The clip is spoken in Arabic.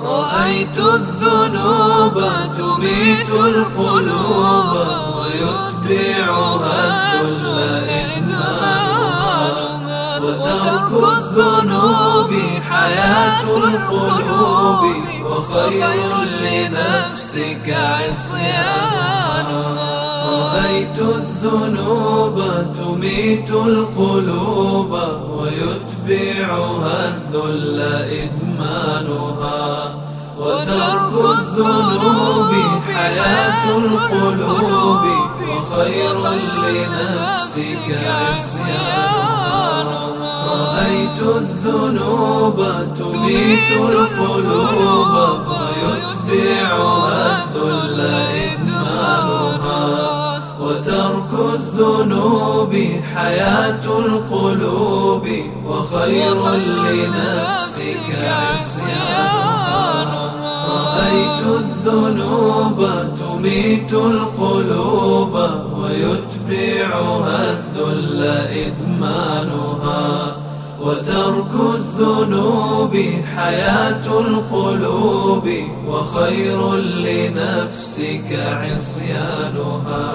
رأيت الذنوب تميت القلوب ويتبعها الذل وترك الذنوب حياة القلوب وخير لنفسك عصيانها رأيت الذنوب تميت القلوب ويتبعها الذل إدمانها. وترك الذنوب حياة القلوب وخير لنفسك عصيانها. رأيت الذنوب تميت القلوب ويتبعها الذل إدمانها. وترك الذنوب حياة القلوب وخير لنفسك عصيانها. الذنوب تميت القلوب ويتبعها الذل إدمانها وترك الذنوب حياة القلوب وخير لنفسك عصيانها